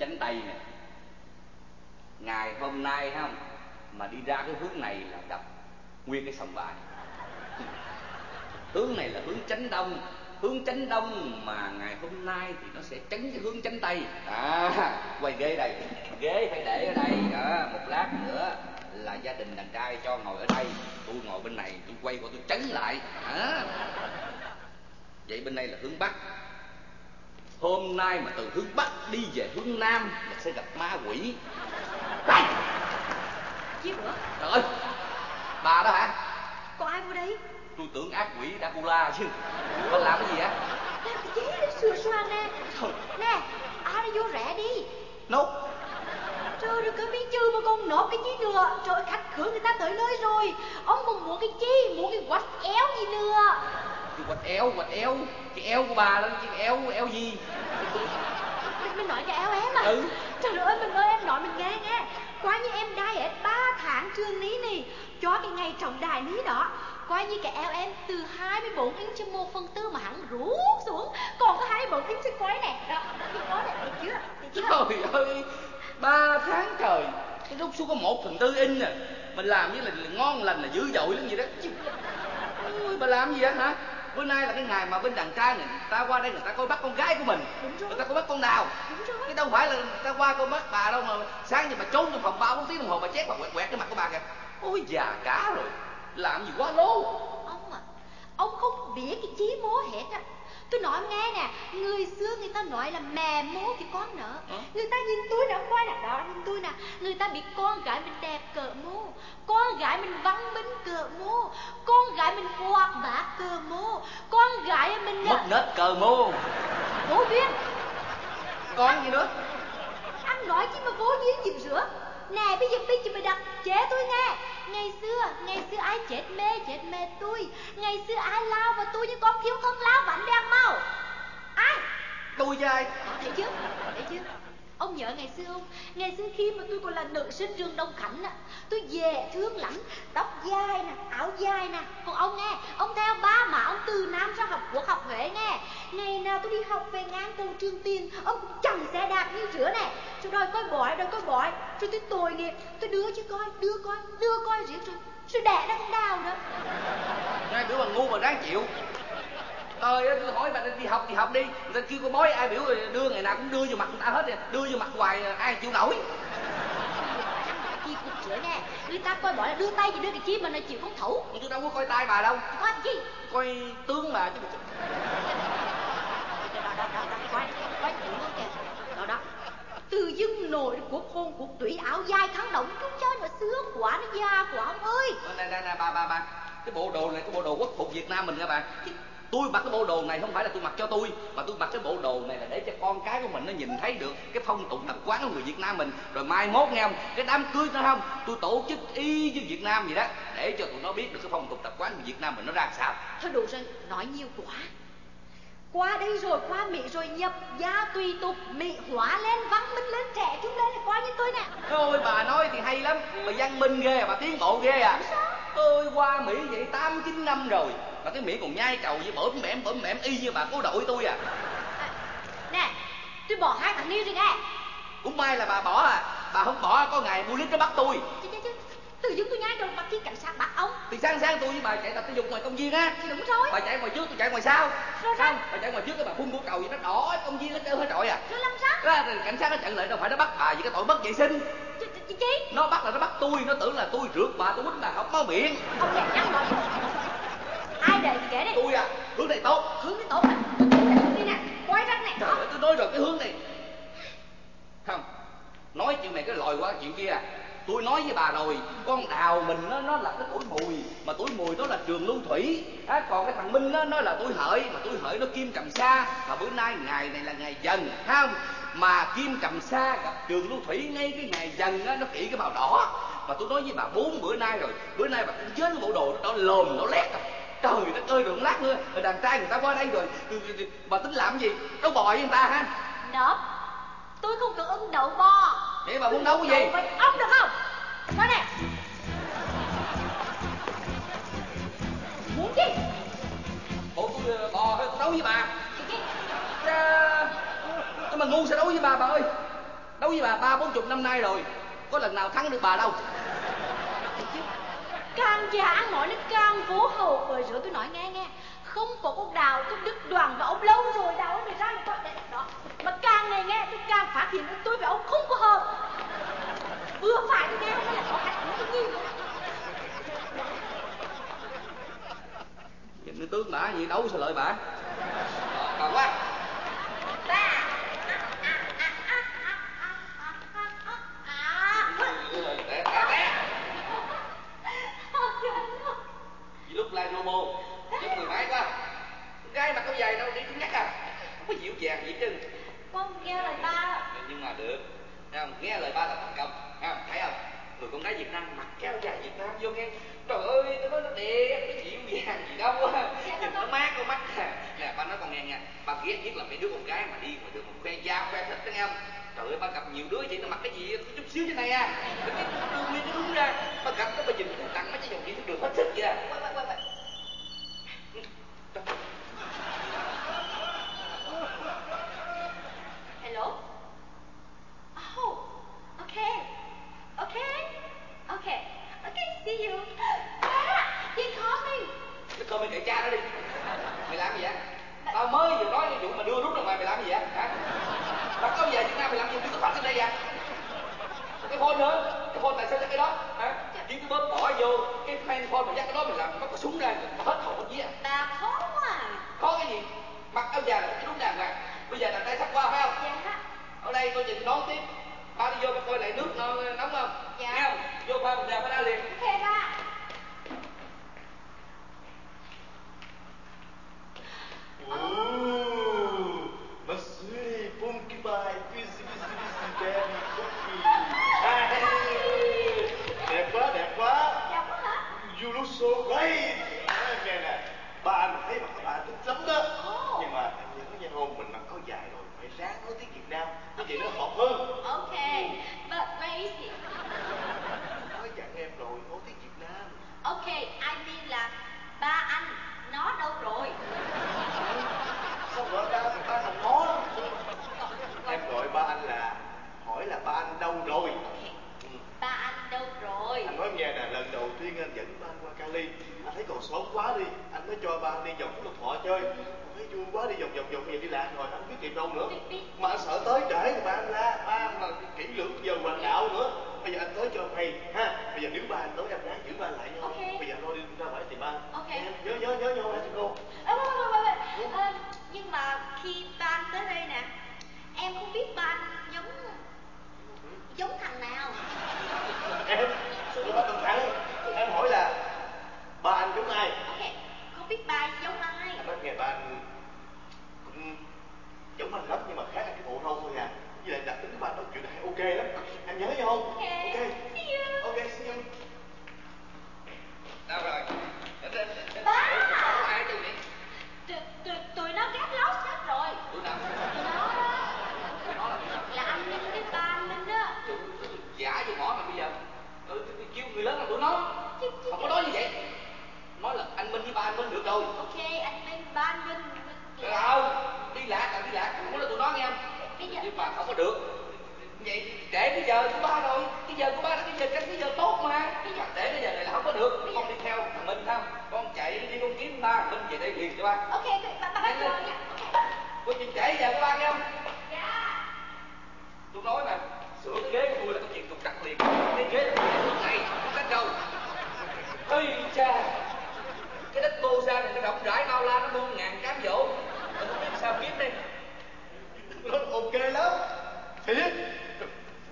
chánh tây nè. Ngày hôm nay không? Mà đi ra cái hướng này là gặp nguyên cái sòng bài hướng này là hướng chánh đông. Hướng chánh đông mà ngày hôm nay thì nó sẽ tránh cái hướng chánh tây à quay ghế đây. Ghế phải để ở đây. Đó, một lát nữa là gia đình đàn trai cho ngồi ở đây. Tôi ngồi bên này, tôi quay qua tôi tránh lại. À. vậy bên đây là hướng bắc hôm nay mà từ hướng bắc đi về hướng nam là sẽ gặp ma quỷ. Chi nữa. Trời ơi! Bà đó hả? Có ai vô đây? Tôi tưởng ác quỷ Dracula chứ. Bà làm cái gì á Làm cái gì để sửa soạn nè. Trời. Nè Ai đã vô rẻ đi? Nốt. Trời đừng có biết chư mà còn nộp cái chi nữa Trời khách khứa người ta tới nơi rồi. Ông còn muốn cái chi? Muốn cái quách éo gì nữa cái quạch éo quạch éo. Cái eo của bà đó chứ eo eo gì? Mình, nói cái éo em à? Ừ. Trời ơi mình ơi em nói mình nghe nghe. Qua như em đai hết 3 tháng trường ní nì Cho cái ngày trọng đại ní đó. Qua như cái eo em từ 24 inch cho 1 phần tư mà hắn rút xuống. Còn có 24 inch trên quái này Đó, cái quái này, được chưa? Trời ơi ba tháng trời. Cái rút xuống có một phần tư in à. Mình làm với là, là ngon lành là dữ dội lắm vậy đó. Ôi, bà làm gì á hả bữa nay là cái ngày mà bên đàn trai người ta qua đây người ta coi bắt con gái của mình. Người ta coi bắt con đào chứ đâu phải là người ta qua coi bắt bà đâu mà sáng giờ bà trốn trong phòng ba bốn tiếng đồng hồ bà chét bà quẹt quẹt cái mặt của bà kìa. Ôi già cả rồi. Làm gì quá lố. Ông à, ông không biết cái chí mố hết á Tôi nói nghe nè, người xưa người ta nói là mẹ mố thì con nợ. Hả? Người ta nhìn tôi nè, ông coi nè, đó nhìn tôi nè Người ta biết con gái mình đẹp cỡ mô Con gái mình văn minh cỡ mô Con gái mình hoạt bát cỡ mô Con gái mình mất nết cờ mô Vô duyên. Con gì nữa? Anh nói chứ mà vô duyên gì nữa Nè bây giờ bây giờ mày đặt chế tôi nghe Ngày xưa, ngày xưa ai chết mê, chết mê tôi Ngày xưa ai lao vào tôi như con thiếu không lao bánh đèn mau Ai? tôi với ai thấy chưa? Thấy chưa? Ông nhớ ngày xưa không? Ngày xưa khi mà tôi còn là nữ sinh trường Đông Khánh á, tôi dễ thương lắm, tóc dài nè, áo dài nè. Còn ông nghe, ông theo ba mà ông từ Nam ra học quốc học Huế nghe. Ngày nào tôi đi học về ngang cầu Trường Tiền, ông cũng chẳng xe đạp như rửa nè. Rồi đòi coi bói, đòi coi bói. Rồi tôi tội nghiệp, tôi đưa cho coi, đưa coi, đưa coi riết rồi. Rồi đẻ ra con đào đó. Ngay biểu bằng ngu mà ráng chịu Trời ơi, tôi hỏi bà đi học thì học đi Người ta kêu có bói ai biểu đưa ngày nào cũng đưa vô mặt người ta hết rồi Đưa vô mặt hoài ai chịu nổi sữa nè, người ta coi bói là đưa tay thì đưa cái chi mà nó chịu không thấu. Mà tôi đâu có coi tay bà đâu Coi chi? Coi tướng bà chứ đó đó đó đó coi coi chữ luôn kìa đó đó từ dưng nổi cuộc hôn cuộc tủy áo dài kháng động chúng chơi mà sướng quá nó già quá ông ơi. Nè nè nè bà bà bà. Cái bộ đồ này cái bộ đồ quốc phục Việt Nam mình nha bà. Tôi mặc cái bộ đồ này không phải là tôi mặc cho tôi Mà tôi mặc cái bộ đồ này là để cho con cái của mình nó nhìn thấy được Cái phong tục tập quán của người Việt Nam mình. Rồi mai mốt nghe không Cái đám cưới nó không Tôi tổ chức y như Việt Nam vậy đó Để cho tụi nó biết được cái phong tục tập quán của Việt Nam mình nó ra sao. Thôi đủ rồi nói nhiều quá qua đây rồi qua mỹ rồi nhập gia tùy tục mỹ hóa lên văn minh lên trẻ trung lên là coi như tôi nè. Ôi bà nói thì hay lắm Bà văn minh ghê à, bà tiến bộ ghê à. Ôi qua Mỹ vậy tám chín năm rồi Mà cái miệng còn nhai cầu với bỡm bẻm bỡm bẻm y như bà cố đội tôi à. À, nè tôi bỏ hai thằng đi rồi nghe. Cũng may là bà bỏ à Bà không bỏ có ngày police nó bắt tôi. Chứ chứ chứ từ dưng tôi nhai đầu mặt khi cảnh sát bắt ông? Thì sáng sáng tôi với bà chạy tập thể dục ngoài công viên á. Thì đúng rồi. Bà chạy ngoài trước tôi chạy ngoài sau. Rồi Sao? sao? Bà chạy ngoài trước cái bà phun của cầu vậy nó đỏ công viên nó trơn hết trọi à. Rồi làm sao Ra thì cảnh sát nó chặn lại đâu phải nó bắt bà vì cái tội mất vệ sinh. Chứ, chi? Nó bắt là nó bắt tôi Nó tưởng là tôi rượt bà tôi quýnh bà không máu miệng. Ông nhặt nhắn nói ai để thì kể đi. Tôi à hướng này tốt. Hướng đi tốt nè đi nè. Quay răng nè Trời ơi, tôi nói rồi cái hướng này. Không Nói chuyện này cái lòi qua chuyện kia à Tôi nói với bà rồi Con đào mình nó nó là cái tuổi mùi Mà tuổi mùi đó là trường lưu thủy. À, Còn cái thằng Minh nó, nó là tuổi hợi Mà tuổi hợi nó kim trầm sa. Mà bữa nay ngày này là ngày dần không? Mà kim trầm sa gặp trường lưu thủy Ngay cái ngày dần á, nó kỹ cái màu đỏ. Mà tôi nói với bà bốn bữa nay rồi Bữa nay bà cũng chết cái bộ đồ nó lồm nó lét à. rồi Trời đất ơi, rồi một lát nữa, đàn trai người ta qua đây rồi, bà tính làm gì? Đấu bò với người ta ha. Nộp tôi không được ưng đậu bò Vậy bà muốn đấu cái gì? ông được không? Coi nè? Muốn gì? Bộ tôi ờ, bò hay tôi đấu với bà? Cha... Nhưng mà ngu sẽ đấu với bà bà ơi. đấu với bà ba bốn chục năm nay rồi. Có lần nào thắng được bà đâu. Can giả nói nó can cố hầu vời rửa tôi nói nghe nghe. Không có con đào tôi đứt đoàn và ông lâu rồi. Đào ông này ra một con đó. Mà càng này nghe tôi càng phát hiện tôi và ông không có hợp. Vừa phải tôi nghe hay là có hạnh cái gì nhìn cái tướng bả gì đấu sao lợi bả bà quá. Té té vì lúc lai robo giúp người máy quá. Gái mặc áo dài đâu đi cũng nhắc à. Không có dịu dàng gì chứ con nghe lời ba nhưng mà được. Thấy không? nghe lời ba là thành công. Thấy không? thấy không? Người con gái việt nam mặc áo dài việt nam vô nghe trời ơi tôi nói nó đẹp nó dịu dàng gì đâu á. Nhìn nó mát con mắt nè ba nói con nghe nha. Ba ghét nhất là mấy đứa con gái mà đi mà được một khoe da khoe thịt nghe không? Trời ơi ba gặp nhiều đứa vậy nó mặc cái gì có chút xíu trên này à. Cái cái đường đi nó đúng ra. Ba gặp nó ba nhìn nó tặng mấy cái dòng gì nó đường hết sức vậy à quay quay quay quay hello oh okay okay okay okay see you ba they coming Mày coi mày kệ cha nó đi Mày làm gì vậy? Tao mới vừa nói cái vụ mà đưa rút ra ngoài mày làm gì vậy? Hả? Tao có về Việt Nam mày làm gì? Đưa cái phạt lên đây vậy? Cái phone nữa Cái phone tại sao dắt cái đó? Hả? Chỉ cái bóp bỏ vô Cái handphone mà dắt cái đó mày làm Nó có súng ra Nó hết hồn hết vía bà khó quá à. Có cái gì? Mặc áo dài là cái đúng đàng hoàng Bây giờ thằng tay sắp qua phải không? dạ Ở đây tôi nhìn đón tiếp Ba đi vô coi lại nước nó nóng không? Dạ. Nghe không? Vô pha mình ra phải ra liền ok ba Ooh, Masuri, pumpkin pie, busy, busy, busy, daddy, cookie. Hey, đẹp quá, đẹp quá. dạ có hả You look so great. Nói em nghe nè, ba anh thấy mặt ba anh thích lắm đó. Ồ. Nhưng mà anh nhớ nha hôm mình mặc áo dài rồi, phải ráng nói tiếng Việt Nam, như vậy nó hợp hơn. ok but where is it Nói dặn em rồi, nói tiếng Việt Nam. ok I mean là ba anh nó đâu rồi Sao gọi ba, ba thằng nó? Em gọi ba anh là, hỏi là ba anh đâu rồi? Ừ. ba anh đâu rồi anh nói nghe nè lần đầu tiên anh dẫn ba anh qua Cali anh thấy còn sớm quá đi anh mới cho ba anh đi vòng lục thọ chơi anh thấy vui quá đi vòng vòng vòng bây giờ đi lạc rồi anh không biết kịp đâu nữa mà anh sợ tới trễ thì ba anh la ba anh mà kỹ lưỡng giờ hoàng đạo nữa bây giờ anh tới cho hay ha bây giờ nếu ba anh tới em ráng giữ ba anh lại nha Ok. bây giờ anh lo đi ra ngoài tìm ba anh Nhớ nhớ nhớ nhau em cô. Ơ, wait, wait, wait, wait. Ờ, nhưng mà khi ba anh tới đây nè em không biết ba anh giống giống thằng nào. Em lo cẩn thận em hỏi là ba anh giống ai? Ok không biết ba anh giống ai. Anh nói nghe ba anh cũng giống anh lắm nhưng mà khác là cái bộ râu thôi à. Với lại đặc tính ba nói chuyện hay ok lắm. Em nhớ nhau không? Ok. ok See you. ok see you Đâu rồi? Đến đến đến Ba! Có ai chứ vậy? tụi, tụi, tụi nó ghét láo hết rồi Tụi nào? tụi nó đó Nó là tụi nào? là anh minh với ba anh minh đó Tụi- tụi- tụi giả vô mỏ mà bây giờ ừ, tụi- tụi kêu người lớn là tụi nó Chứ- chứ- không có nói như vậy nói là anh minh với ba anh minh được rồi ok anh minh ba anh minh Được không đi lạc là đi lạc không có là tụi nó nghe không Bây giờ- nhưng mà không có được vậy trễ cái giờ của ba rồi cái giờ của ba là cái giờ cái giờ tốt mà Bây giờ- mà trễ cái giờ này là không có được Bây con giờ- đi theo thằng minh không con chạy đi con kiếm ba thằng minh về đây liền cho ba ok ok, ba ba bắt Nhanh lên. rồi nha ok có chuyện trễ giờ của ba nghe không dạ tôi nói mà sửa cái ghế của tôi là cái chuyện trục trặc liền. Cái ghế là cái nước này, không cách đâu. Ây cha, cái đất cô sa này nó rộng rãi bao la, nó muôn ngàn cám dỗ. Tôi không biết sao kiếm đây. Nó ok lắm. Thiệt.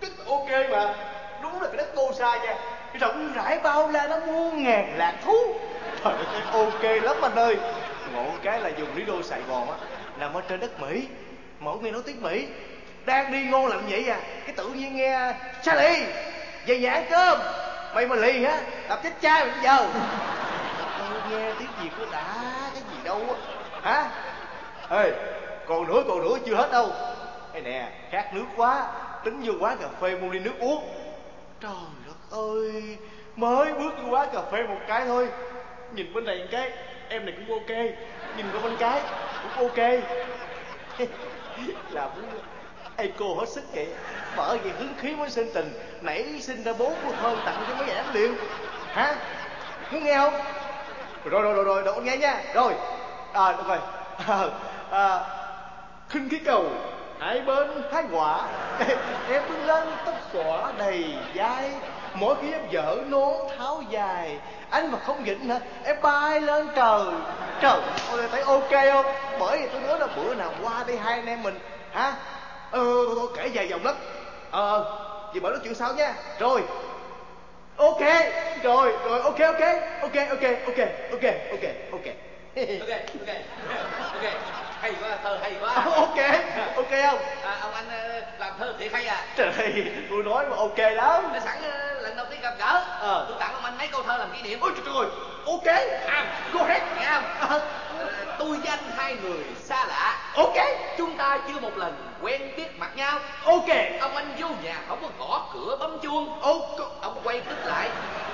Đất ok mà. Đúng là cái đất cô sa nha. Cái rộng rãi bao la, nó muôn ngàn lạc thú. Trời ơi ok lắm anh ơi. Ngộ cái là dùng lý đô sài gòn á nằm ở trên đất mỹ. Mỗi người nói tiếng mỹ đang đi ngon làm vậy à? Cái tự nhiên nghe Charlie về nhà ăn cơm. Mày mà lì á làm chết cha mày bây giờ. Nghe tiếng việt nó đã cái gì đâu á. Hả? Ê, còn nữa còn nữa chưa hết đâu. Ê nè, khát nước quá. Tính vô quán cà phê mua ly nước uống. Trời đất ơi, mới bước vô quán cà phê một cái thôi. Nhìn bên này một cái, em này cũng ok. Nhìn qua bên cái cũng ok. Là muốn ê cô hết sức vậy bởi vì hứng khí mới sinh tình. Nãy sinh ra bốn cô thơ tặng cho mấy giảng liền. Hả? Muốn nghe không? Rồi rồi rồi rồi rồi nghe nha. Rồi. À được rồi. À, à, khinh khí cầu hai bên hai quả. Em bước lên tóc xõa đầy dai mỗi khi em dở nón tháo dài. Anh mà không nhịn hả? Em bay lên trời. Trời ơi thấy ok không? Bởi vì tôi nói là bữa nào qua đây hai anh em mình. Hả? Ờ thôi, thôi kể dài dòng lắm. Ờ chị bảo nói chuyện sau nha. Rồi. Ok rồi rồi ok ok ok ok ok ok ok ok. Ok ok. Ok hay quá thơ hay quá. Ok ok không? À, ông anh ờ, làm thơ thiệt hay à? Trời tôi nói mà ok lắm. Thế sẵn ờ, lần đầu tiên gặp gỡ. Ờ. tôi tặng ông anh mấy câu thơ làm kỷ niệm. Ôi trời ơi ok. À, go ahead. nghe không? Ờ, Ờ, tôi với anh hai người xa lạ ok chúng ta chưa một lần quen biết mặt nhau. Ok. Ông anh vô nhà không có gõ cửa bấm chuông. Ok. Ông quay tức lại.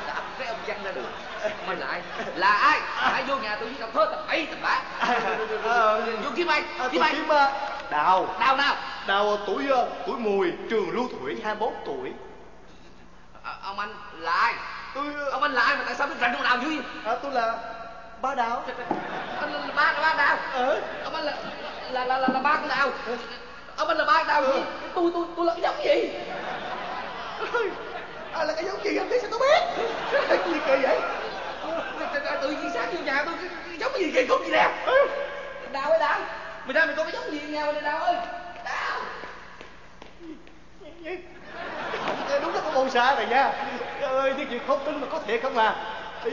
Đạp cái ông văng ra đường. Ông anh lại. Là ai? Ai vô nhà tôi với đọc thơ tầm bậy tầm bạ Ờ, vô kiếm ai? À, kiếm tôi ai? kiếm đào. Đào nào? Đào tuổi tuổi mùi trường lưu thủy 21 tuổi. À, ông anh là ai? Tôi ông anh là ai mà tại sao biết rành con đào dữ vậy? à, tôi là ba đào. Anh là, ba ba đào. Ờ ông anh là là là là, là ba nào? Đào ông anh là ba nào đào tôi tôi tôi là cái giống gì? À, là cái giống gì anh biết sao tôi biết. Cái gì kỳ vậy? Tự nhiên sáng vô nhà tôi cái, cái giống gì kỳ cục gì nè? Đào ơi đào. Mày ra mày có cái giống gì nhà mày đào ơi. Đào. Đúng là có bông xa này nha. Trời ơi cái chuyện không tin mà có thiệt không à? Ý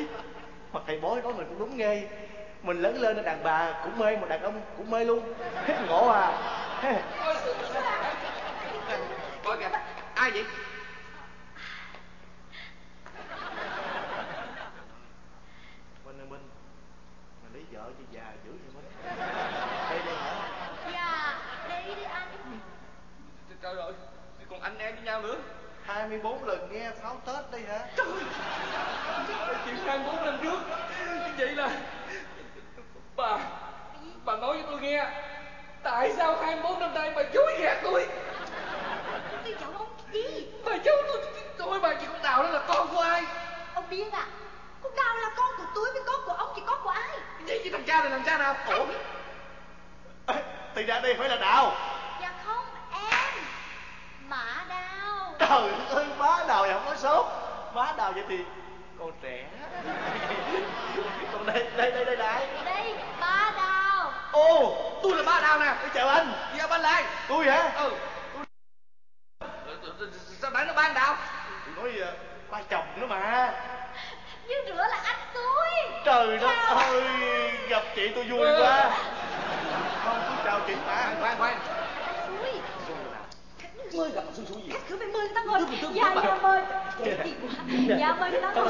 mà thầy bói nói mình cũng đúng nghe mình lớn lên là đàn bà cũng mê mà đàn ông cũng mê luôn. Ngộ à. Coi kìa ai vậy? Minh ơi Minh Mà lấy vợ cho già dữ vậy Minh Đây đây hả? Dạ Đây đi anh. Trời ơi còn anh em với nhau nữa. 24 lần nghe pháo Tết đây hả? Chuyện hai bốn năm trước. Vậy là bà bà nói với tôi nghe. Tại sao hai bốn năm nay bà dối gạt tôi? Cái giọng ông gì? Bà giấu tôi tôi bà chị con đào đó là con của ai? Ông điên à? Con đào là con của tôi với con của ông thì con của ai? Vậy chứ thằng cha này làm cha nào? Ủa? Ê, Thì ra đây phải là Đào. Dạ không em. Mã đào. Trời ơi má Đào thì không có sốt Má Đào vậy thì còn trẻ. Còn đây đây đây đây đại Đây. đào Ô tôi là ba đào nè. Tôi chào anh. Dạ bên lại Tôi hả? Ừ. Sao nãy nó ban đào? Tôi nói ờ, ba chồng nữa mà. Như rửa là anh tôi. Trời đất ơi. Gặp chị tôi vui Ừ. quá Không tôi chào chị mà khoan khoan mới gặp xui xui gì? Khách cửa phải mời người ta ngồi Dạ dạ mời. Dạ mời người ta ngồi